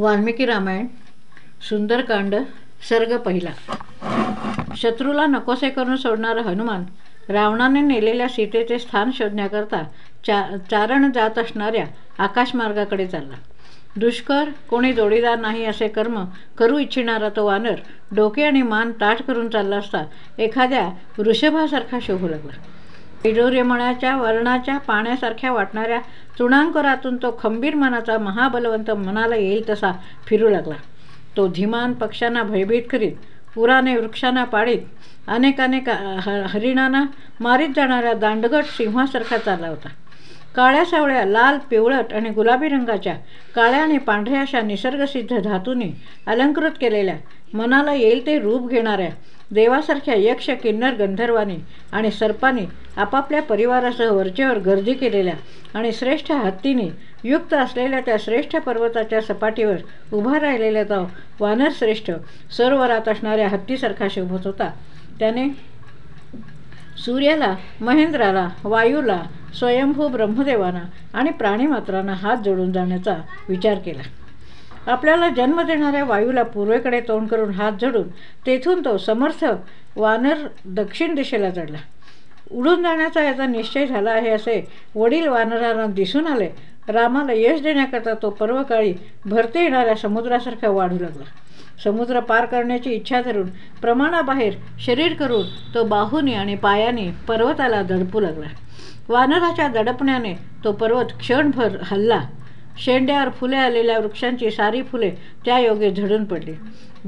वाल्मिकी रामायण सुंदरकांड सर्ग पहिला. शत्रूला नकोसे करून सोडणारा हनुमान रावणाने नेलेल्या सीतेचे स्थान शोधण्याकरता चा चारण जात असणाऱ्या आकाशमार्गाकडे चालला. दुष्कर कोणी जोडीदार नाही असे कर्म करू इच्छिणारा तो वानर डोके आणि मान ताठ करून चालला असता एखाद्या वृषभासारखा शोभू लागला. ऐडोर्यमणाच्या वर्णाच्या पाण्यासारख्या वाटणाऱ्या चुणांकुरातून तो खंबीर मनाचा महाबलवंत मनाला येईल तसा फिरू लागला. तो धीमान पक्ष्यांना भयभीत करीत पुराने वृक्षांना पाळीत अनेकानेक ह हरिणांना मारीत जाणाऱ्या दांडगट सिंहासारखा चालला होता. काळ्या सावळ्या लाल पिवळट आणि गुलाबी रंगाच्या काळ्या आणि पांढऱ्या अशा निसर्गसिद्ध धातूंनी अलंकृत केलेल्या मनाला येईल ते रूप घेणाऱ्या देवासारख्या यक्ष किन्नर गंधर्वानी आणि सर्पाने आपापल्या परिवारासह वरचेवर गर्दी केलेल्या आणि श्रेष्ठ हत्तीने युक्त असलेल्या त्या श्रेष्ठ पर्वताच्या सपाटीवर उभा राहिलेला तो वानरश्रेष्ठ सरोवरात असणाऱ्या हत्तीसारखा शोभत होता. त्याने सूर्याला महेंद्राला वायूला स्वयंभू ब्रह्मदेवांना आणि प्राणीमात्रांना हात जोडून जाण्याचा विचार केला. आपल्याला जन्म देणाऱ्या वायूला पूर्वेकडे तोंड करून हात झडून तेथून तो समर्थ वानर दक्षिण दिशेला चढला. उडून जाण्याचा याचा निश्चय झाला आहे असे वडील वानरांना दिसून आले. रामाला यश देण्याकरता तो पर्वकाळी भरते येणाऱ्या समुद्रासारखा वाढू लागला. समुद्र पार करण्याची इच्छा धरून प्रमाणाबाहेर शरीर करून तो बाहूनी आणि पायाने पर्वताला दडपू लागला. वानराच्या दडपण्याने तो पर्वत क्षणभर हल्ला. शेंड्यावर फुले आलेल्या वृक्षांची सारी फुले त्या योगे झडून पडली.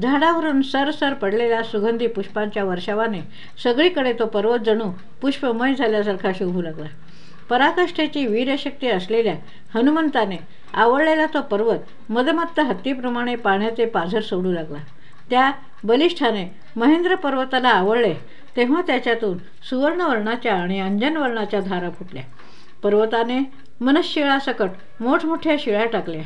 झाडावरून सरसर पडलेल्या सुगंधी पुष्पांच्या वर्षावाने सगळीकडे तो पर्वत जणू पुष्पमय झाल्यासारखा शोभू लागला. पराकाष्ठेची वीरशक्ती असलेल्या हनुमंताने आवडलेला तो पर्वत मदमत्त हत्तीप्रमाणे पाण्याचे पाझर सोडू लागला. त्या बलिष्ठाने महेंद्र पर्वताला आवडले तेव्हा त्याच्यातून सुवर्णवर्णाच्या आणि अंजनवर्णाच्या धारा फुटल्या. पर्वताने मनशिळासकट मोठमोठ्या शिळ्या टाकल्या.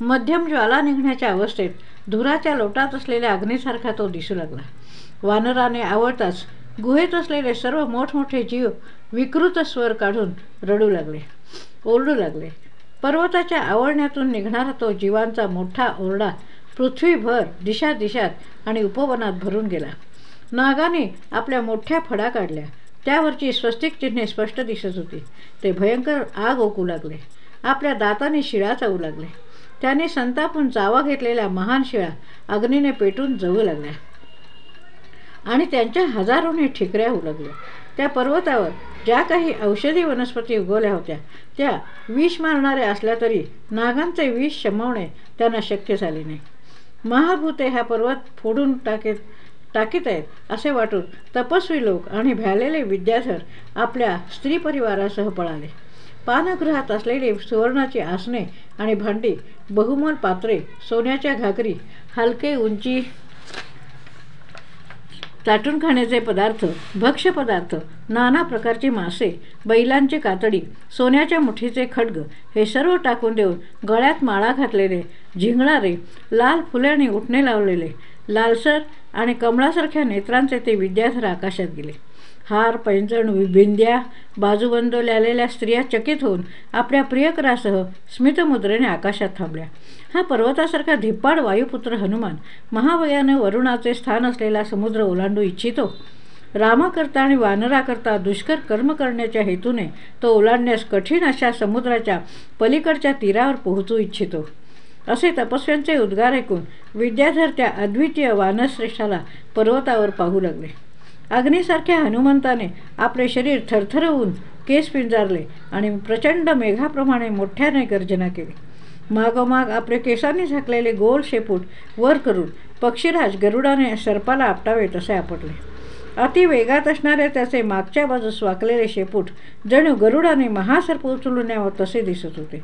मध्यम ज्वाला निघण्याच्या अवस्थेत धुराच्या लोटात असलेल्या अग्नीसारखा तो दिसू लागला. वानराने आवडताच गुहेत असलेले सर्व मोठमोठे जीव विकृत स्वर काढून रडू लागले ओरडू लागले. पर्वताच्या आवडण्यातून निघणारा तो जीवांचा मोठा ओरडा पृथ्वीभर दिशा दिशात आणि उपवनात भरून गेला. नागाने आपल्या मोठ्या फडा काढल्या. त्यावरची स्वस्तिक चिन्हे स्पष्ट दिसत होती. ते भयंकर आग ओकू लागले. आपल्या दाताने शिळा चावू लागले. त्याने संतापून चावा घेतलेल्या महान शिळा अग्नीने पेटून जवू लागल्या. आणि त्यांच्या हजारोने ठिकऱ्या होऊ लागल्या. त्या पर्वतावर ज्या काही औषधी वनस्पती उगवल्या होत्या त्या विष मारणाऱ्या असल्या तरी नागांचे विष शमवणे त्यांना शक्य झाले नाही. महाभूते हा पर्वत फोडून टाकेत टाकीत आहेत असे वाटून तपस्वी लोक आणि भ्यालेले विद्याधर आपल्या स्त्री परिवारासह पळाले. पानगृहात असलेली सुवर्णाची आसने आणि भांडी बहुमोल पात्रे सोन्याच्या घाकरी हलके उंची चाटून खाण्याचे पदार्थ भक्ष्य पदार्थ नाना प्रकारची मासे बैलांची कातडी सोन्याच्या मुठीचे खड्ग हे सर्व टाकून देऊन गळ्यात माळा घातलेले झिंगणारे लाल फुले आणि उठणे लावलेले लालसर आणि कमळासारख्या नेत्रांचे ते विद्याधर आकाशात गेले. हार पैंजण बिंद्या बाजूबंदोल्या आलेल्या स्त्रिया चकित होऊन आपल्या प्रियकरासह स्मितमुद्रेने आकाशात थांबल्या. हा पर्वतासारखा धिप्पाड वायुपुत्र हनुमान महावयाने वरुणाचे स्थान असलेला समुद्र ओलांडू इच्छितो. रामाकरता आणि वानराकरता दुष्कर कर्म करण्याच्या हेतूने तो ओलांडण्यास कठीण अशा समुद्राच्या पलीकडच्या तीरावर पोहोचू इच्छितो. असे तपस्व्यांचे उद्गार ऐकून विद्याधर त्या अद्वितीय वानश्रेष्ठाला पर्वतावर पाहू लागले. अग्नीसारख्या हनुमंताने आपले शरीर थरथरवून केस पिंजारले आणि प्रचंड मेघाप्रमाणे मोठ्याने गर्जना केली. मागोमाग आपले केसांनी झाकलेले गोल शेपूट वर करून पक्षीराज गरुडाने सर्पाला आपटावे तसे आपटले. अति वेगात असणारे त्याचे मागच्या बाजूस वाकलेले शेपूट जणू गरुडाने महासर्प उचलून यावं तसे दिसत होते.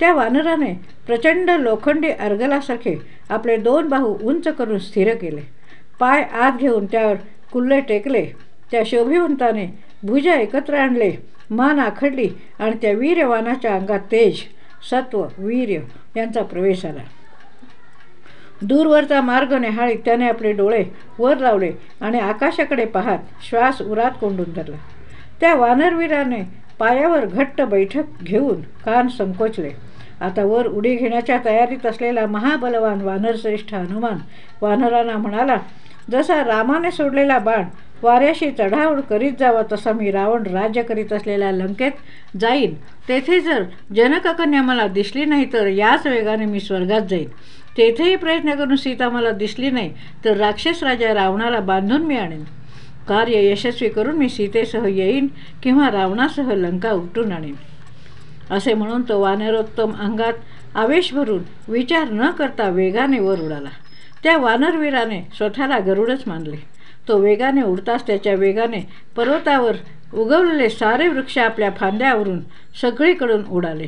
त्या वानराने प्रचंड लोखंडी अर्गलासारखे आपले दोन बाहू उंच करून स्थिर केले. पाय आत घेऊन त्यावर कुल्ले टेकले. त्या शोभिवंताने भुजा एकत्र आणले. मान आखडली आणि त्या वीर्यवानाच्या अंगात तेज सत्व वीर्य यांचा प्रवेश आला. दूरवरचा मार्ग निहाळीत त्याने आपले डोळे वर लावले आणि आकाशाकडे पाहत श्वास उरात कोंडून धरला. त्या वानरवीराने पायावर घट्ट बैठक घेऊन कान संकोचले. आता वर उडी घेण्याच्या तयारीत असलेला महाबलवान वानरश्रेष्ठ हनुमान वानरांना म्हणाला जसा रामाने सोडलेला बाण वाऱ्याशी चढावड करीत जावा तसा मी रावण राज्य करीत असलेल्या लंकेत जाईन. तेथे जर जनककन्या मला दिसली नाही तर याच वेगाने मी स्वर्गात जाईन. तेथेही प्रयत्न करून सीता मला दिसली नाही तर राक्षस राजा रावणाला बांधून मी आणेन. कार्य यशस्वी करून मी सीतेसह येईन किंवा रावणासह लंका उपटून आणेन. असे म्हणून तो वानरोत्तम अंगात आवेश भरून विचार न करता वेगाने वर उडाला. त्या वानरवीराने स्वतःला गरुडच मानले. तो वेगाने उडताच त्याच्या वेगाने पर्वतावर उगवलेले सारे वृक्ष आपल्या फांद्यावरून सगळीकडून उडाले.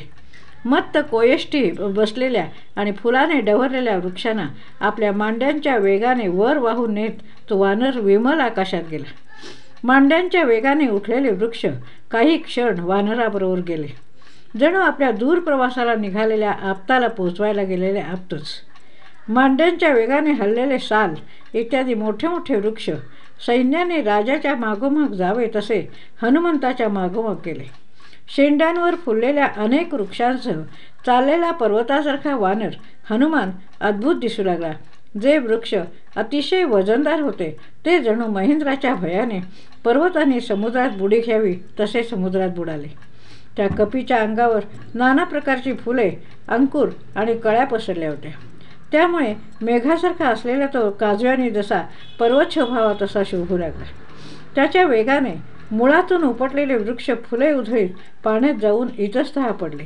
मत्त कोयष्टी बसलेल्या आणि फुलाने डवरलेल्या वृक्षांना आपल्या मांड्यांच्या वेगाने वर वाहून नेत तो वानर विमल आकाशात गेला. मांड्यांच्या वेगाने उठलेले वृक्ष काही क्षण वानराबरोबर गेले. जणू आपल्या दूर प्रवासाला निघालेल्या आपताला पोचवायला गेलेले आपतच. मांड्यांच्या वेगाने हललेले साल इत्यादी मोठे मोठे वृक्ष सैन्याने राजाच्या मागोमाग जावे तसे हनुमंताच्या मागोमाग गेले. शेंड्यांवर फुललेल्या अनेक वृक्षांसह चाललेला पर्वतासारखा वानर हनुमान अद्भुत दिसू लागला. जे वृक्ष अतिशय वजनदार होते ते जणू महेंद्राच्या भयाने पर्वताने समुद्रात बुडी घ्यावी तसे समुद्रात बुडाले. त्या कपीच्या अंगावर नाना प्रकारची फुले अंकुर आणि कळ्या पसरल्या होत्या. त्यामुळे मेघासारखा असलेला तो काजव्याने जसा पर्वत शोभावा तसा शोभू लागला. त्याच्या वेगाने मुळातून उपटलेले वृक्ष फुले उधळीत पाण्यात जाऊन इतस्तः पडले.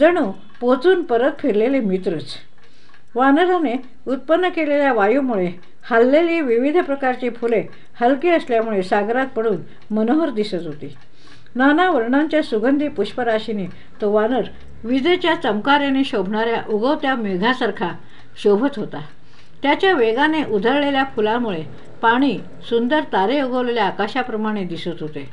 जणू पोचून परत फिरलेले मित्रच. वानराने उत्पन्न केलेल्या वायूमुळे हललेली विविध प्रकारची फुले हलकी असल्यामुळे सागरात पडून मनोहर दिसत होती. नाना वर्णांच्या सुगंधी पुष्पराशीने तो वानर विजेच्या चमकाऱ्याने शोभणाऱ्या उगवत्या मेघासारखा शोभत होता. त्याच्या वेगाने उधळलेल्या फुलामुळे पाणी सुंदर तारे उगवलेल्या आकाशाप्रमाणे दिसत होते.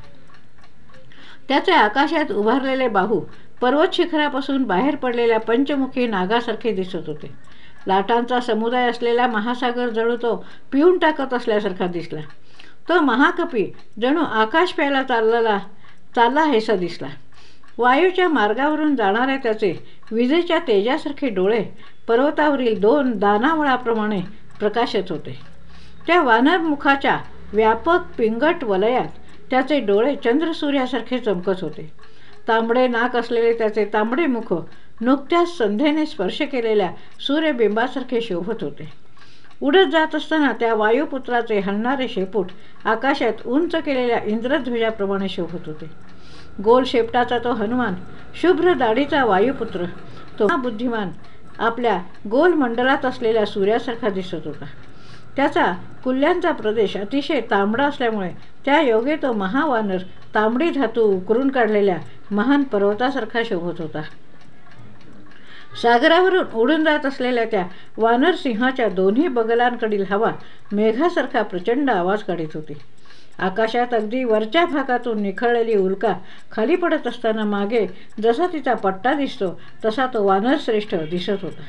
त्याचे आकाशात उभारलेले बाहू पर्वत शिखरापासून बाहेर पडलेल्या पंचमुखी नागासारखे दिसत होते. लाटांचा समुदाय असलेला महासागर जणू तो पिऊन टाकत असल्यासारखा दिसला. तो महाकपी जणू आकाश प्यायला चाललेला चालला हेसा दिसला. वायूच्या मार्गावरून जाणाऱ्या त्याचे विजेच्या तेजासारखे डोळे पर्वतावरील दोन दानावळाप्रमाणे प्रकाशत होते. त्या वानरमुखाच्या व्यापक पिंगट वलयात त्याचे डोळे चंद्रसूर्यासारखे चमकत होते. तांबडे नाक असलेले त्याचे तांबडे मुख नुकत्याच संध्येने स्पर्श केलेल्या सूर्यबिंबासारखे शोभत होते. उडत जात असताना त्या वायुपुत्राचे हलणारे शेपूट आकाशात उंच केलेल्या इंद्रध्वजाप्रमाणे शोभत होते. गोल शेपटाचा तो हनुमान शुभ्र दाढीचा वायुपुत्र तो बुद्धिमान आपल्या गोलमंडलात असलेल्या सूर्यासारखा दिसत होता. त्याचा कुल्ल्यांचा प्रदेश अतिशय तांबडा असल्यामुळे त्या योगे तो महावानर तांबडी धातू उकरून काढलेल्या महान पर्वतासारखा शोभत होता. सागरावरून उडून जात असलेल्या त्या वानर सिंहाच्या दोन्ही बगलांकडील हवा मेघासारखा प्रचंड आवाज काढत होती. आकाशात अगदी वरच्या भागातून निखळलेली उल्का खाली पडत असताना मागे जसा तिचा पट्टा दिसतो तसा तो वानरश्रेष्ठ दिसत होता.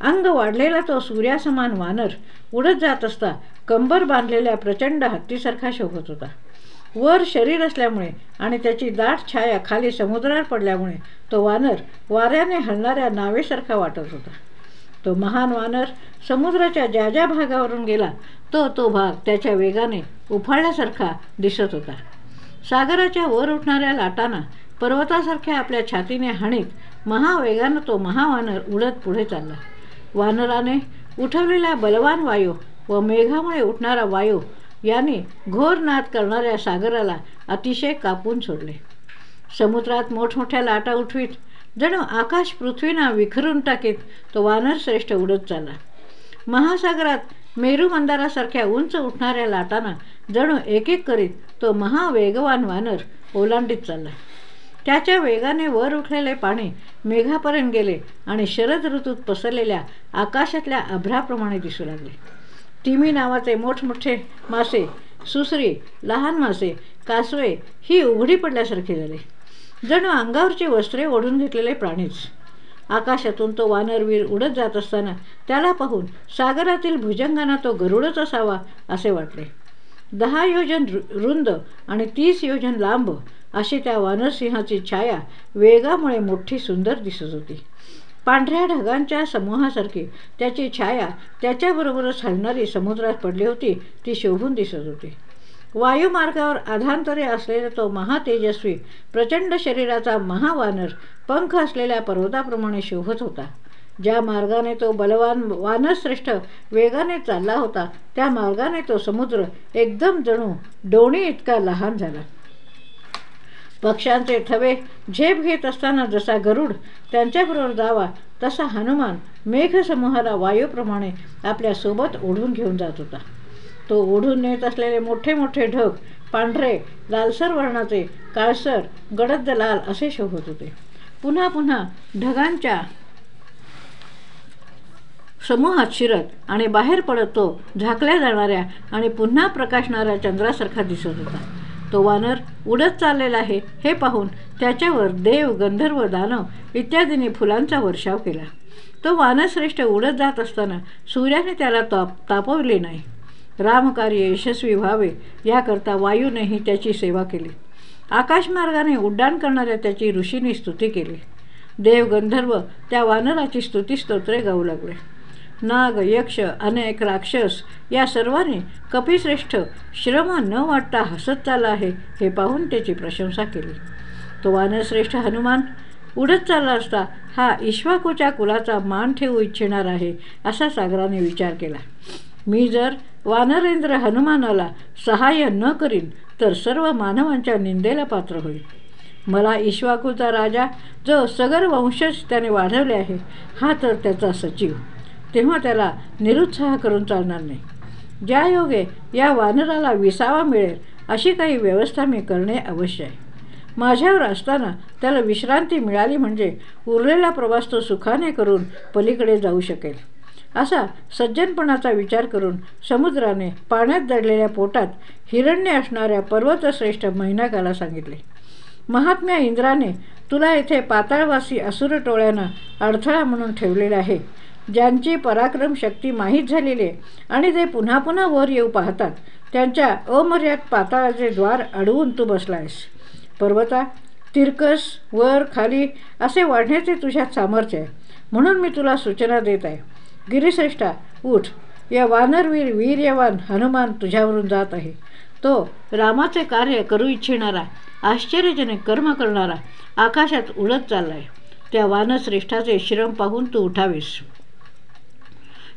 अंग वाढलेला तो सूर्यासमान वानर उडत जात असता कंबर बांधलेल्या प्रचंड हत्तीसारखा शोभत होता. वर शरीर असल्यामुळे आणि त्याची दाट छाया खाली समुद्रात पडल्यामुळे तो वानर वाऱ्याने हलणाऱ्या नावेसारखा वाटत होता. तो महान वानर समुद्राच्या ज्या ज्या भागावरून गेला तो तो भाग त्याच्या वेगाने उफाळल्यासारखा दिसत होता. सागराच्या वर उठणाऱ्या लाटांना पर्वतासारख्या आपल्या छातीने हाणीत महावेगानं तो महावानर उडत पुढे चालला. वानराने उठवलेला बलवान वायू व मेघामुळे उठणारा वायू याने घोर नाद करणाऱ्या सागराला अतिशय कापून सोडले. समुद्रात मोठमोठ्या लाटा उठवीत जणू आकाश पृथ्वीना विखरून टाकीत तो वानर श्रेष्ठ उडत चालला. महासागरात मेरू मंदारासारख्या उंच उठणाऱ्या लाटांना जणू एक एक करीत तो महावेगवान वानर ओलांडीत चालला. त्याच्या वेगाने वर उठलेले पाणी मेघापर्यंत गेले आणि शरद ऋतूत पसरलेल्या आकाशातल्या अभ्राप्रमाणे दिसू लागले. तिमी नावाचे मोठमोठे मासे सुसरी लहान मासे कासवे ही उघडी पडल्यासारखे झाले. जणू अंगावरची वस्त्रे ओढून घेतलेले प्राणीच. आकाशातून तो वानरवीर उडत जात असताना त्याला पाहून सागरातील भुजंगांना तो गरुडच असावा असे वाटले. दहा योजन रुंद आणि तीस योजन लांब अशी त्या वानरसिंहाची छाया वेगामुळे मोठी सुंदर दिसत होती. पांढऱ्या ढगांच्या समूहासारखी त्याची छाया त्याच्याबरोबरच हलणारी समुद्रात पडली होती ती शोभून दिसत होती. वायुमार्गावर आधांतरे असलेला तो महातेजस्वी प्रचंड शरीराचा महावानर पंख असलेल्या पर्वताप्रमाणे शोभत होता. ज्या मार्गाने तो बलवान वानश्रेष्ठ वेगाने चालला होता त्या मार्गाने तो समुद्र एकदम जणू डोणी इतका लहान झाला. पक्ष्यांचे थवे झेप घेत असताना जसा गरुड त्यांच्याबरोबर जावा तसा हनुमान मेघसमूहाला वायूप्रमाणे आपल्यासोबत ओढून घेऊन जात होता. तो ओढून नेत असलेले मोठे मोठे ढग पांढरे लालसर वर्णाचे काळसर गडद लाल असे शोभत होते. पुन्हा पुन्हा ढगांच्या समूहात शिरत आणि बाहेर पडत तो झाकल्या जाणाऱ्या आणि पुन्हा प्रकाशणाऱ्या चंद्रासारखा दिसत होता. तो वानर उडत चाललेला आहे हे पाहून त्याच्यावर देव गंधर्व दानव इत्यादींनी फुलांचा वर्षाव केला. तो वानरश्रेष्ठ उडत जात असताना सूर्याने त्याला ताप तापवले नाही. रामकार्य यशस्वी व्हावे याकरता वायूनेही त्याची सेवा केली. आकाशमार्गाने उड्डाण करणाऱ्या त्याची ऋषीने स्तुती केली. देव गंधर्व त्या वानराची स्तुतीस्तोत्रे गाऊ लागले. नाग यक्ष अनेक राक्षस या सर्वांनी कपिश्रेष्ठ श्रम न वाटता हसत चालला आहे हे पाहून त्याची प्रशंसा केली. तो वानरश्रेष्ठ हनुमान उडत चालला असता हा ईश्वाकूच्या कुलाचा मान ठेवू इच्छिणार आहे असा सागराने विचार केला. मी जर वानरेंद्र हनुमानाला सहाय्य न करीन तर सर्व मानवांच्या निंदेला पात्र होईल. मला ईश्वाकूचा राजा जो सगर वंशज त्याने वाढवले आहे हा तर त्याचा सचिव. तेव्हा त्याला निरुत्साह करून चालणार नाही. ज्या योगे या वानराला विसावा मिळेल अशी काही व्यवस्था मी करणे अवश्य आहे. माझ्यावर असताना त्याला विश्रांती मिळाली म्हणजे उरलेला प्रवास तो सुखाने करून पलीकडे जाऊ शकेल. असा सज्जनपणाचा विचार करून समुद्राने पाण्यात दडलेल्या पोटात हिरण्य असणाऱ्या पर्वतश्रेष्ठ मैनाकाला सांगितले महात्म्या इंद्राने तुला येथे पाताळवासी असुर टोळ्यानं अडथळा म्हणून ठेवलेला आहे ज्यांची पराक्रम शक्ती माहीत झालेली आहे आणि ते पुन्हा पुन्हा वर येऊ पाहतात त्यांच्या अमर्याद पाताळाचे द्वार अडवून तू बसला आहेस पर्वता तिरकस वर खाली असे वाढण्याचे तुझ्यात सामर्थ्य आहे म्हणून मी तुला सूचना देत आहे. गिरिश्रेष्ठा उठ. या वानरवीर वीर्यवान हनुमान तुझ्यावरून जात आहे. तो रामाचे कार्य करू इच्छिणारा आश्चर्यजनक कर्म करणारा आकाशात उडत चाललाय. त्या वानश्रेष्ठाचे श्रम पाहून तू उठावीस.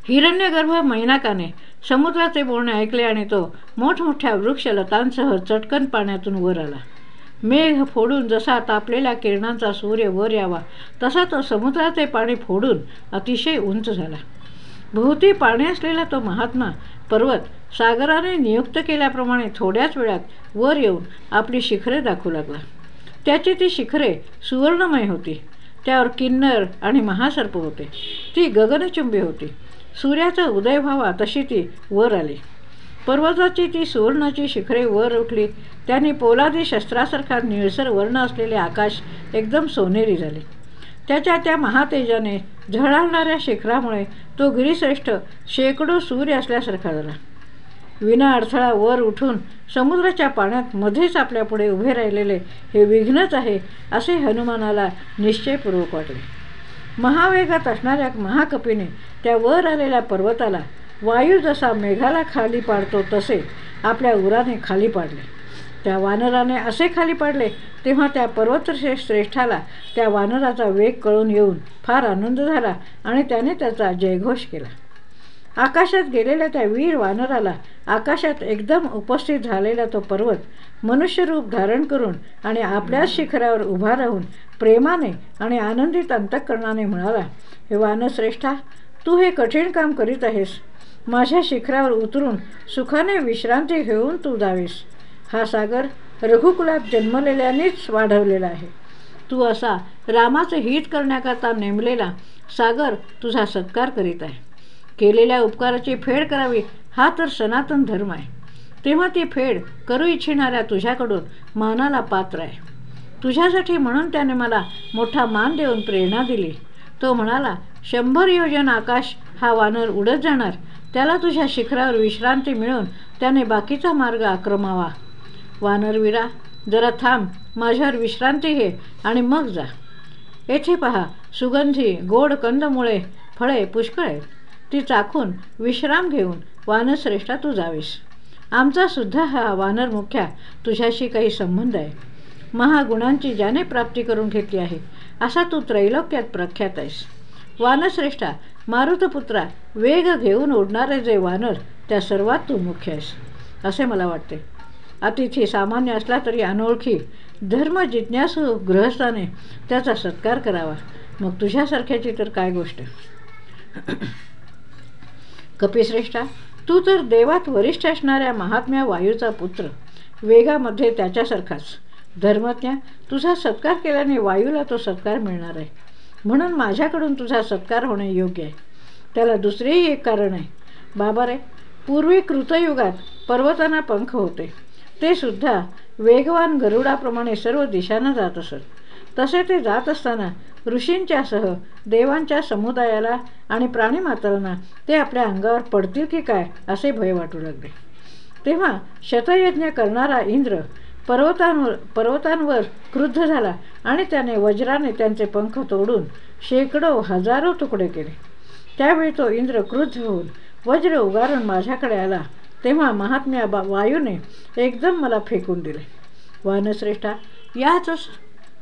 हिरण्यगर्भ मैनाकाने समुद्राचे बोलणे ऐकले आणि तो मोठमोठ्या वृक्षलतांसह चटकन पाण्यातून वर आला. मेघ फोडून जसा तापलेल्या किरणांचा सूर्य वर यावा तसा तो समुद्राचे पाणी फोडून अतिशय उंच झाला. भोवती पाणी असलेला तो महात्मा पर्वत सागराने नियुक्त केल्याप्रमाणे थोड्याच वेळात वर येऊन आपली शिखरे दाखवू लागला. त्याची ती शिखरे सुवर्णमय होती. त्यावर किन्नर आणि महासर्प होते. ती गगनचुंबी होती. सूर्याचा उदय व्हावा तशी ती वर आली. पर्वताची ती सुवर्णाची शिखरे वर उठली. त्यांनी पोलादी शस्त्रासारखा निळसर वर्ण असलेले आकाश एकदम सोनेरी झाले. त्याच्या त्या महातेजाने झळाळणाऱ्या शिखरामुळे तो गिरीश्रेष्ठ शेकडो सूर्य असल्यासारखा झाला. विना अडथळा वर उठून समुद्राच्या पाण्यात मध्येच आपल्यापुढे उभे राहिलेले हे विघ्नच आहे असे हनुमानाला निश्चयपूर्वक वाटले. महावेगात असणाऱ्या महाकपीने त्या वर आलेल्या पर्वताला वायू जसा मेघाला खाली पाडतो तसे आपल्या उराने खाली पाडले. त्या वानराने असे खाली पडले तेव्हा त्या पर्वतश्रे श्रेष्ठाला त्या वानराचा वेग कळून येऊन फार आनंद झाला आणि त्याने त्याचा जयघोष केला. आकाशात गेलेल्या त्या वीर वानराला आकाशात एकदम उपस्थित झालेला तो पर्वत मनुष्यरूप धारण करून आणि आपल्याच शिखरावर उभा राहून प्रेमाने आणि आनंदित अंतकरणाने म्हणाला हे वानश्रेष्ठा तू हे कठीण काम करीत आहेस. माझ्या शिखरावर उतरून सुखाने विश्रांती घेऊन तू जावीस. हा सागर रघुकुलात जन्मलेल्यानेच वाढवलेला आहे. तू असा रामाचे हित करण्याकरता नेमलेला सागर तुझा सत्कार करीत आहे. केलेल्या उपकाराची फेड करावी हा तर सनातन धर्म आहे. तेव्हा ती फेड करू इच्छिणाऱ्या तुझ्याकडून मानाला पात्र आहे. तुझ्यासाठी म्हणून त्याने मला मोठा मान देऊन प्रेरणा दिली. तो म्हणाला शंभर योजन आकाश हा वानर उडत जाणार. त्याला तुझ्या शिखरावर विश्रांती मिळून त्याने बाकीचा मार्ग आक्रमावा. वानरवीरा जरा थांब माझ्यावर विश्रांती घे आणि मग जा. येथे पहा सुगंधी गोड कंदमुळे फळे पुष्कळ. आहेत ती चाखून विश्राम घेऊन वानश्रेष्ठा तू जावीस. आमचासुद्धा हा वानर मुख्या तुझ्याशी काही संबंध आहे. महागुणांची ज्याने प्राप्ती करून घेतली आहे असा तू त्रैलोक्यात प्रख्यात आहेस. वानश्रेष्ठा मारुतपुत्रा वेग घेऊन ओढणारे जे वानर त्या सर्वात तू मुख्य आहेस असे मला वाटते. अतिथी सामान्य असला तरी अनोळखी. धर्म जिज्ञासू गृहस्थाने त्याचा सत्कार करावा. मग तुझ्यासारख्याची तर काय गोष्ट? कपिश्रेष्ठा तू तर देवात वरिष्ठ असणाऱ्या महात्म्या वायूचा पुत्र. वेगामध्ये त्याच्यासारखाच. धर्मज्ञा तुझा सत्कार केल्याने वायूला तो सत्कार मिळणार आहे. म्हणून माझ्याकडून तुझा सत्कार होणे योग्य आहे. त्याला दुसरेही एक कारण आहे. बाबा रे पूर्वी कृतयुगात पर्वतांना पंख होते. ते सुद्धा वेगवान गरुडाप्रमाणे सर्व दिशांना जात असत. तसे ते जात असताना ऋषींच्यासह देवांच्या समुदायाला आणि प्राणीमात्रांना ते आपल्या अंगावर पडतील की काय असे भय वाटू लागले. तेव्हा शतयज्ञ करणारा इंद्र पर्वतांवर पर्वतांवर क्रुद्ध झाला आणि त्याने वज्राने त्यांचे पंख तोडून शेकडो हजारो तुकडे केले. त्यावेळी तो इंद्र क्रुद्ध होऊन वज्र उगारून माझ्याकडे आला तेव्हा महात्म्या बा वायूने एकदम मला फेकून दिले. वानश्रेष्ठा याच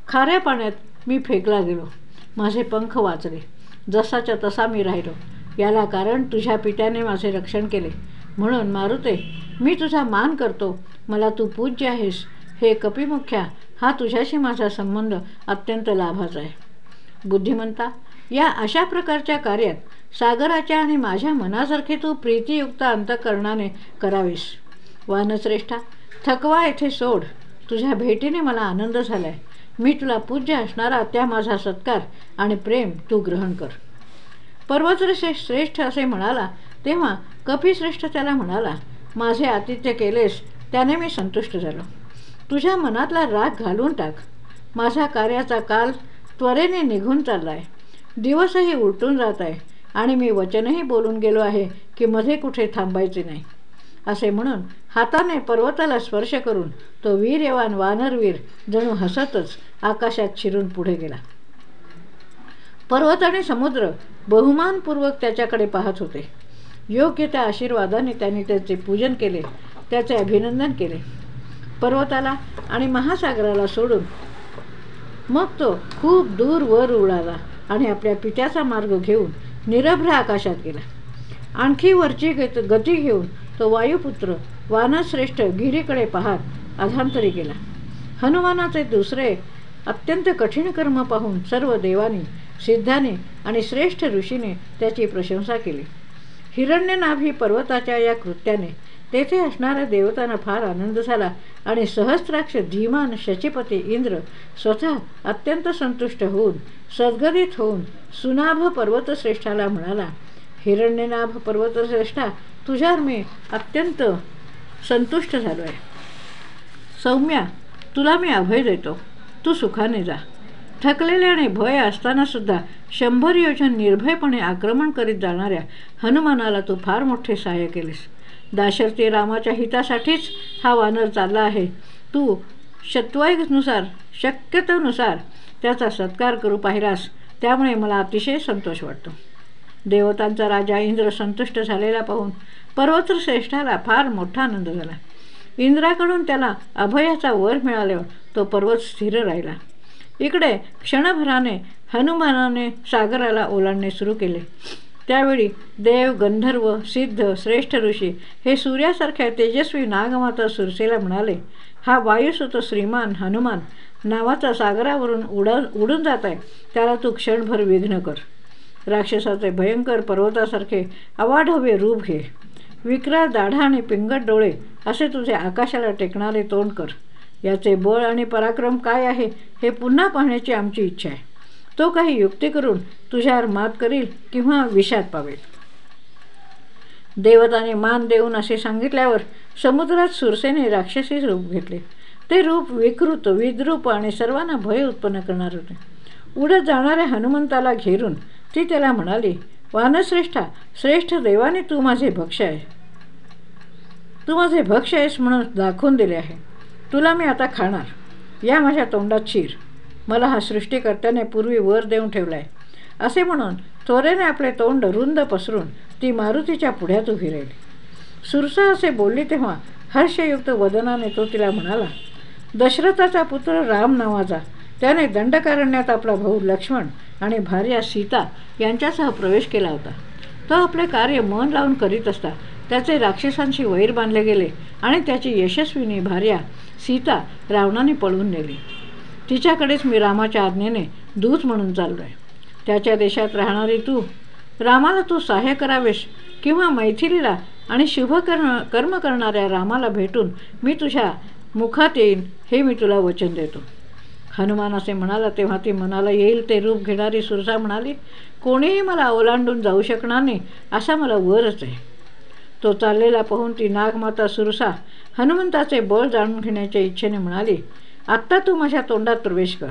खाऱ्या पाण्यात मी फेकला गेलो. माझे पंख वाचले. जसाच्या तसा मी राहिलो. याला कारण तुझ्या पित्याने माझे रक्षण केले. म्हणून मारुते मी तुझा मान करतो. मला तू पूज्य आहेस. हे कपिमुख्या हा तुझ्याशी माझा संबंध अत्यंत लाभाचा आहे. बुद्धिमंता या अशा प्रकारच्या कार्यात सागराच्या आणि माझ्या मनासारखे तू प्रीतियुक्त अंतकरणाने करावीस. वानश्रेष्ठा थकवा येथे सोड. तुझ्या भेटीने मला आनंद झाला आहे मी तुला पूज्य असणारा त्या माझा सत्कार आणि प्रेम तू ग्रहण कर. पर्वतश्रे श्रेष्ठ असे म्हणाला तेव्हा कपिश्रेष्ठ त्याला म्हणाला माझे आतिथ्य केलेस त्याने मी संतुष्ट झालो. तुझ्या मनातला राग घालून टाक. माझा कार्याचा काल त्वरेने निघून चालला आहे दिवसही उलटून जात आहे. आणि मी वचनही बोलून गेलो आहे की मध्ये कुठे थांबायचे नाही. असे म्हणून हाताने पर्वताला स्पर्श करून तो वीर्यवान वानरवीर जणू हसतच आकाशात शिरून पुढे गेला. पर्वत आणि समुद्र बहुमानपूर्वक त्याच्याकडे पाहत होते. योग्य त्या आशीर्वादाने त्यांनी त्याचे पूजन केले त्याचे अभिनंदन केले. पर्वताला आणि महासागराला सोडून मग तो खूप दूर वर उडाला आणि आपल्या पित्याचा मार्ग घेऊन निरभ्र आकाशात गेला. आणखी वरची गती घेऊन तो वायुपुत्र वानश्रेष्ठ गिरीकडे पाहत अधांतरी गेला. हनुमानाचे दुसरे अत्यंत कठीण कर्म पाहून सर्व देवानी सिद्धाने आणि श्रेष्ठ ऋषीने त्याची प्रशंसा केली. हिरण्यनाभ ही पर्वताच्या या कृत्याने तेथे असणाऱ्या देवतांना फार आनंद झाला आणि सहस्राक्ष धीमान शचीपती इंद्र स्वतः अत्यंत संतुष्ट होऊन सद्गदित होऊन सुनाभ पर्वतश्रेष्ठाला म्हणाला हिरण्यनाभ पर्वतश्रेष्ठा तुझ्यावर मी अत्यंत संतुष्ट झालो आहे सौम्या तुला मी अभय देतो. तू सुखाने जा. थकलेले आणि भय असतानासुद्धा शंभर योजन निर्भयपणे आक्रमण करीत जाणाऱ्या हनुमानाला तू फार मोठे सहाय्य केलेस. दाशरथी रामाच्या हितासाठीच हा वानर चालला आहे. तू शत्वाईनुसार शक्यतेनुसार त्याचा सत्कार करू पाहिलास त्यामुळे मला अतिशय संतोष वाटतो. देवतांचा राजा इंद्र संतुष्ट झालेला पाहून पर्वतश्रेष्ठाला फार मोठा आनंद झाला. इंद्राकडून त्याला अभयाचा वर मिळाल्यावर तो पर्वत स्थिर राहिला. इकडे क्षणभराने हनुमानाने सागराला ओलांडणे सुरू केले. त्यावेळी देव गंधर्व सिद्ध श्रेष्ठ ऋषी हे सूर्यासारख्या तेजस्वी नागमाता सुरसेला म्हणाले हा वायुसुत श्रीमान हनुमान नावाचा सागरावरून उडा उडून जात आहे त्याला तू क्षणभर विघ्न कर. राक्षसाचे भयंकर पर्वतासारखे अवाढव्य रूप घे. विक्रा दाढा आणि पिंगट डोळे असे तुझे आकाशाला टेकणारे तोंड कर. याचे बळ आणि पराक्रम काय आहे हे पुन्हा पाहण्याची आमची इच्छा आहे. तो काही युक्ती करून तुझ्यावर मात करील किंवा विषात पावेल. देवताने मान देऊन असे सांगितल्यावर समुद्रात सुरसेने राक्षसी रूप घेतले. ते रूप विकृत विद्रूप आणि सर्वांना भय उत्पन्न करणार होते. उडत जाणाऱ्या हनुमंताला घेरून ती त्याला म्हणाली वानश्रेष्ठा श्रेष्ठ देवाने तू माझे भक्ष आहे. तू माझे भक्ष आहेस म्हणून दाखवून दिले आहे. तुला मी आता खाणार. या माझ्या तोंडात शिर मला हा सृष्टीकर्त्याने पूर्वी वर देऊन ठेवला आहे असे म्हणून त्वरेने आपले तोंड रुंद पसरून ती मारुतीच्या पुढ्यात उभी राहिली. सुरसा असे बोलली तेव्हा हर्षयुक्त वदनाने तो तिला म्हणाला दशरथाचा पुत्र राम नावाचा त्याने दंडकारण्यात आपला भाऊ लक्ष्मण आणि भार्या सीता यांच्यासह प्रवेश केला होता. तो आपले कार्य मन लावून करीत असता त्याचे राक्षसांशी वैर बांधले गेले आणि त्याची यशस्वीनी भार्या सीता रावणाने पळवून नेली. तिच्याकडेच मी रामाच्या आज्ञेने दूत म्हणून चाललो आहे त्याच्या देशात राहणारी तू रामाला तू सहाय्य करावेस किंवा मैथिलीला आणि शुभ कर्म कर्म करणाऱ्या रामाला भेटून मी तुझ्या मुखात येईन हे मी तुला वचन देतो. हनुमान असे म्हणाला तेव्हा ती मनाला येईल ते रूप घेणारी सुरसा म्हणाली कोणीही मला ओलांडून जाऊ शकणार नाही असा मला वरच आहे. तो चाललेला पाहून ती नागमाता सुरसा हनुमंताचे बळ जाणून घेण्याच्या इच्छेने म्हणाली आत्ता तू माझ्या तोंडात प्रवेश कर.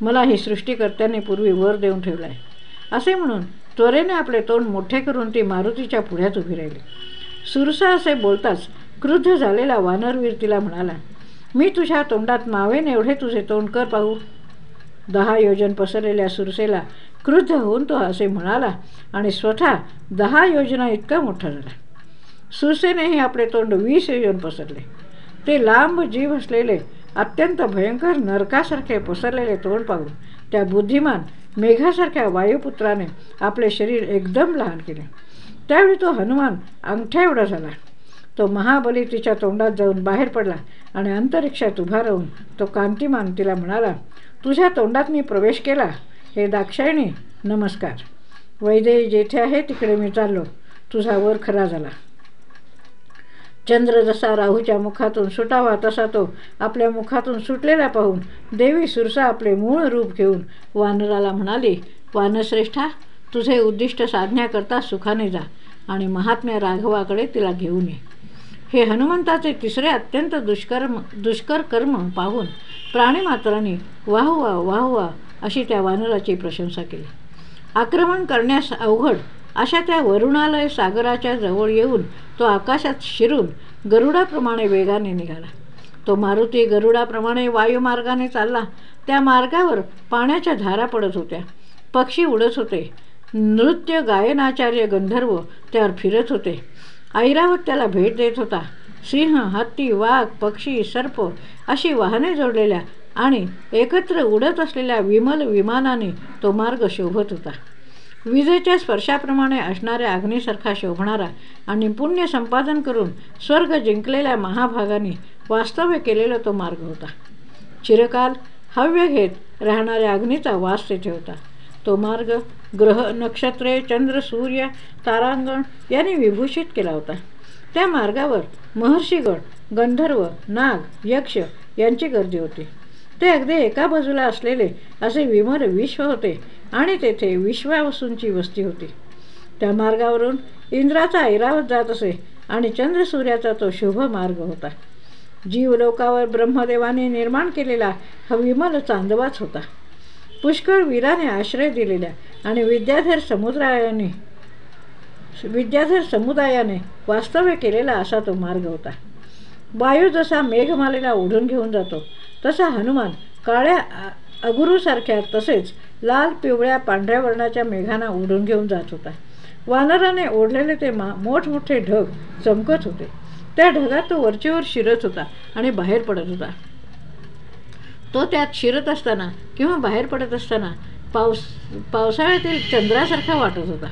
मला ही सृष्टीकर्त्याने पूर्वी वर देऊन ठेवला आहे असे म्हणून त्वरेने आपले तोंड मोठे करून ती मारुतीच्या पुढ्यात उभी राहिली. सुरसा असे बोलताच क्रुद्ध झालेला वानरवीर तिला म्हणाला मी तुझ्या तोंडात मावेन एवढे तुझे तोंड कर पाहू. दहा योजन पसरलेल्या सुरसेला क्रुद्ध होऊन तो असे म्हणाला आणि स्वतः दहा योजना इतका मोठा झाला. सुरसेनेही आपले तोंड वीस योजन पसरले. ते लांब जीव असलेले अत्यंत भयंकर नरकासारखे पसरलेले तोंड पाहून त्या बुद्धिमान मेघासारख्या वायुपुत्राने आपले शरीर एकदम लहान केले. त्यावेळी तो हनुमान अंगठ्या एवढा झाला. तो महाबली तिच्या तोंडात जाऊन बाहेर पडला आणि अंतरिक्षात उभा राहून तो कांतिमान तिला म्हणाला तुझ्या तोंडात मी प्रवेश केला. हे दाक्षायणी नमस्कार. वैदेही जेथे आहे तिकडे मी चाललो. तुझा वर खरा झाला. चंद्र जसा राहूच्या मुखातून सुटावा तसा तो आपल्या मुखातून सुटलेला पाहून देवी सुरसा आपले मूळ रूप घेऊन वानराला म्हणाली वानश्रेष्ठा तुझे उद्दिष्ट साधण्याकरता सुखाने जा आणि महात्म्या राघवाकडे तिला घेऊन ये. हे हनुमंताचे तिसरे अत्यंत दुष्कर्म दुष्कर कर्म पाहून प्राणीमात्रांनी वाहवा वाहवा अशी त्या वानराची प्रशंसा केली. आक्रमण करण्यास अवघड अशा त्या वरुणालय सागराच्या जवळ येऊन तो आकाशात शिरून गरुडाप्रमाणे वेगाने निघाला. तो मारुती गरुडाप्रमाणे वायुमार्गाने चालला. त्या मार्गावर पाण्याच्या धारा पडत होत्या. पक्षी उडत होते. नृत्य गायनाचार्य गंधर्व त्यावर फिरत होते. ऐरावत त्याला भेट देत होता. सिंह हत्ती वाघ पक्षी सर्प अशी वाहने जोडलेल्या आणि एकत्र उडत असलेल्या विमल विमानाने तो मार्ग शोभत होता. विजेच्या स्पर्शाप्रमाणे असणाऱ्या अग्नीसारखा शोभणारा आणि पुण्य संपादन करून स्वर्ग जिंकलेल्या महाभागाने वास्तव्य केलेला तो मार्ग होता. चिरकाल हव्य घेत राहणाऱ्या अग्नीचा वास तेथे होता. तो मार्ग ग्रह नक्षत्रे चंद्र सूर्य तारांगण यांनी विभूषित केला होता. त्या मार्गावर महर्षीगण गंधर्व नाग यक्ष यांची गर्दी होती. ते अगदी एका बाजूला असलेले असे विमर विश्व होते आणि तेथे विश्वावसूंची वस्ती होती. त्या मार्गावरून इंद्राचा ऐरावत जात असे आणि चंद्रसूर्याचा तो शुभ मार्ग होता. जीवलोकावर ब्रह्मदेवाने निर्माण केलेला हा विमल चांदवाच होता. पुष्कळ वीराने आश्रय दिलेल्या आणि विद्याधर समुदायाने विद्याधर समुदायाने वास्तव्य केलेला असा तो मार्ग होता. वायू जसा मेघमालेला ओढून घेऊन जातो तसा हनुमान काळ्या अगुरूसारख्या तसेच लाल पिवळ्या पांढऱ्या वर्णाच्या मेघांना ओढून घेऊन जात होता. वानराने ओढलेले ते मा मोठमोठे ढग चमकत होते. त्या ढगात तो वरचेवर शिरत होता आणि बाहेर पडत होता. तो त्यात शिरत असताना किंवा बाहेर पडत असताना पावस पावसाळ्यातील चंद्रासारखा वाटत होता.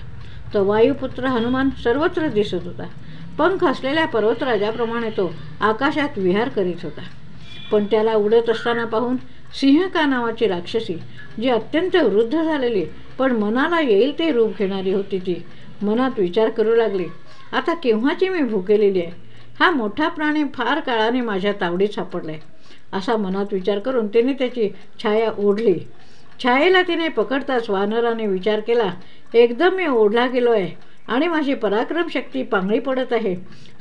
तो वायुपुत्र हनुमान सर्वत्र दिसत होता. पंख असलेल्या पर्वतराजाप्रमाणे तो आकाशात विहार करीत होता. पण त्याला उडत असताना पाहून सिंहका नावाची राक्षसी जी अत्यंत वृद्ध झालेली पण मनाला येईल ते रूप घेणारी होती ती. मनात विचार करू लागली आता केव्हाची मी भुकेलेली आहे? हा मोठा प्राणी फार काळाने माझ्या तावडीत सापडलाय. असा मनात विचार करून तिने त्याची छाया ओढली. छायेला तिने पकडताच वानराने विचार केला एकदम मी ओढला गेलो आहे आणि माझी पराक्रम शक्ती पांगळी पडत आहे.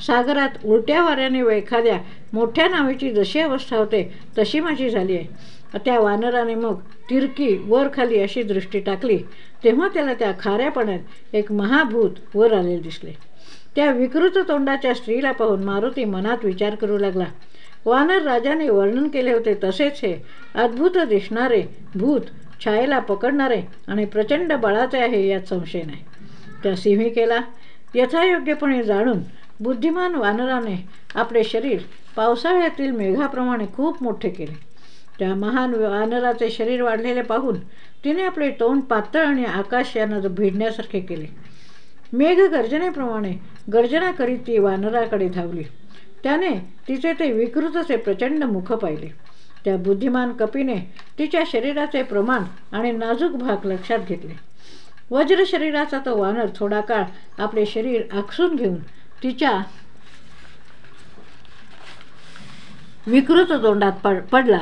सागरात उलट्या वाऱ्याने व एखाद्या मोठ्या नावेची जशी अवस्था होते तशी माझी झाली आहे. त्या वानराने मग तिरकी वर खाली अशी दृष्टी टाकली. तेव्हा त्याला त्या खाऱ्या पाण्यात एक महाभूत वर आलेले दिसले. त्या विकृत तोंडाच्या स्त्रीला पाहून मारुती मनात विचार करू लागला. वानर राजाने वर्णन केले होते तसेच हे अद्भुत दिसणारे भूत छायेला पकडणारे आणि प्रचंड बळाचे आहे यात संशय नाही. त्या सिंहिकेला यथायोग्यपणे जाणून बुद्धिमान वानराने आपले शरीर पावसाळ्यातील मेघाप्रमाणे खूप मोठे केले. त्या महान वानराचे शरीर वाढलेले पाहून तिने आपले तोंड पातळ आणि आकाश यांना भिडण्यासारखे केले. मेघ गर्जनेप्रमाणे गर्जना करीत ती वानराकडे धावली. त्याने तिचे ते विकृतचे प्रचंड मुख पाहिले. त्या बुद्धिमान कपीने तिच्या शरीराचे प्रमाण आणि नाजूक भाग लक्षात घेतले. वज्र शरीराचा तो वानर थोडा काळ आपले शरीर आखसून घेऊन तिच्या विकृत तोंडात पड पडला.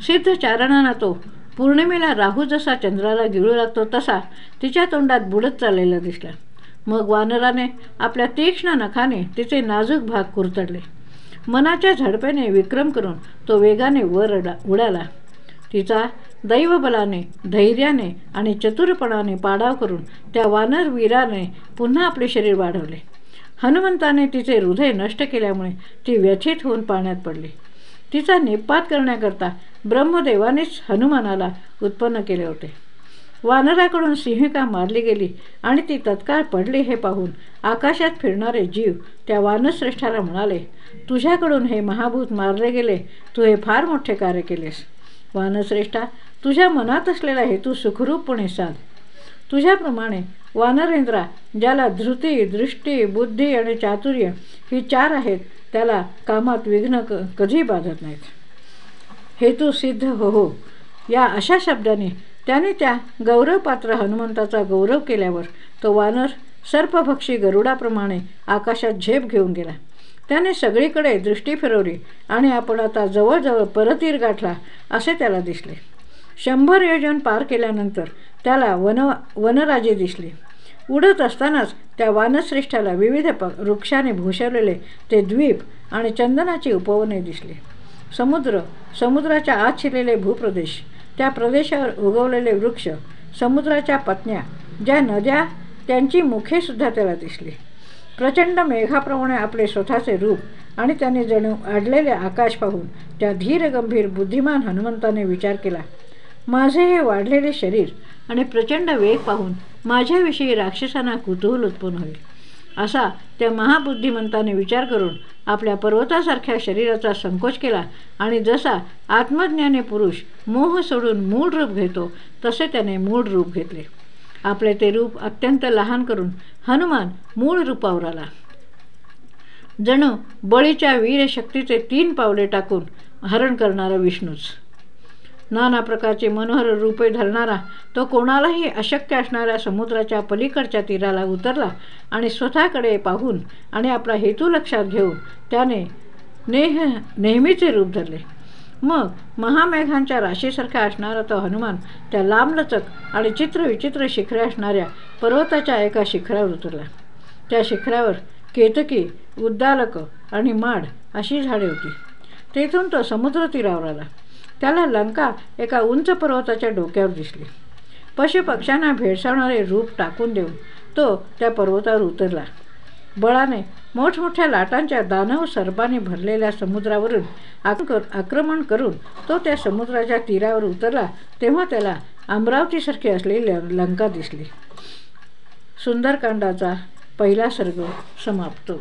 सिद्ध चारणाना तो पौर्णिमेला राहू जसा चंद्राला गिळू लागतो तसा तिच्या तोंडात बुडत चाललेला दिसला. मग वानराने आपल्या तीक्ष्ण नखाने तिचे नाजूक भाग कुरतडले. मनाच्या झडपेने विक्रम करून तो वेगाने वर उडाला. तिचा दैवबलाने धैर्याने आणि चतुरपणाने पाडाव करून त्या वानरवीराने पुन्हा आपले शरीर वाढवले. हनुमंताने तिचे हृदय नष्ट केल्यामुळे ती व्यथित होऊन पाण्यात पडली. तिचा निपात करण्याकरता ब्रह्मदेवानेच हनुमानाला उत्पन्न केले होते. वानराकडून सिंहिका मारली गेली आणि ती तत्काळ पडली हे पाहून आकाशात फिरणारे जीव त्या वानश्रेष्ठाला म्हणाले तुझ्याकडून हे महाभूत मारले गेले तू हे फार मोठे कार्य केलेस. वानश्रेष्ठा तुझ्या मनात असलेला हेतू सुखरूपपणे साध. तुझ्याप्रमाणे वानरेंद्रा ज्याला धृती दृष्टी बुद्धी आणि चातुर्य ही चार आहेत त्याला कामात विघ्न क कधी बाधत नाहीत. हेतू सिद्ध हो हो. या अशा शब्दाने त्याने त्या गौरवपात्र हनुमंताचा गौरव केल्यावर तो वानर सर्पभक्षी गरुडाप्रमाणे आकाशात झेप घेऊन गेला. त्याने सगळीकडे दृष्टी फिरवली आणि आपण आता जवळजवळ परतीर गाठला असे त्याला दिसले. शंभर योजन पार केल्यानंतर त्याला वन वनराजे दिसले. उडत असतानाच त्या वानश्रेष्ठाला विविध प वृक्षाने भूषवलेले ते द्वीप आणि चंदनाची उपवने दिसली. समुद्र समुद्राच्या आत शिरलेले भूप्रदेश त्या प्रदेशावर उगवलेले वृक्ष समुद्राच्या पत्न्या ज्या नद्या त्यांची मुखेसुद्धा त्याला दिसली. प्रचंड मेघाप्रमाणे आपले स्वतःचे रूप आणि त्याने जणू अडलेले आकाश पाहून त्या धीरगंभीर बुद्धिमान हनुमंताने विचार केला माझे हे वाढलेले शरीर आणि प्रचंड वेग पाहून माझ्याविषयी राक्षसांना कुतूहल उत्पन्न होईल. असा त्या महाबुद्धिमंताने विचार करून आपल्या पर्वतासारख्या शरीराचा संकोच केला आणि जसा आत्मज्ञाने पुरुष मोह सोडून मूळ रूप घेतो तसे त्याने मूळ रूप घेतले. आपले ते रूप अत्यंत लहान करून हनुमान मूळ रूपावर आला. जणू बळीच्या वीरशक्तीचे तीन पावले टाकून हरण करणारा विष्णूच. नाना प्रकारचे मनोहर रूपे धरणारा तो कोणालाही अशक्य असणाऱ्या समुद्राच्या पलीकडच्या तीराला उतरला आणि स्वतःकडे पाहून आणि आपला हेतू लक्षात घेऊन त्याने नेह नेहमीचे रूप धरले. मग महामेघांच्या राशीसारखा असणारा तो हनुमान त्या लांबलचक आणि चित्रविचित्र शिखरे असणाऱ्या पर्वताच्या एका शिखरावर उतरला. त्या शिखरावर केतकी उद्दालक आणि माड अशी झाडे होती. तेथून तो समुद्र तीरावर आला. त्याला लंका एका उंच पर्वताच्या डोक्यावर दिसली. पशुपक्ष्यांना भेडसावणारे रूप टाकून देऊन तो त्या पर्वतावर उतरला. बळाने मोठमोठ्या लाटांच्या दानव सर्पाने भरलेल्या समुद्रावरून आक्रमण करून तो त्या समुद्राच्या तीरावर उतरला तेव्हा त्याला अमरावतीसारखी असलेली लंका दिसली. सुंदरकांडाचा पहिला सर्ग समाप्तो.